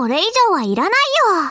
これ以上はいらないよ。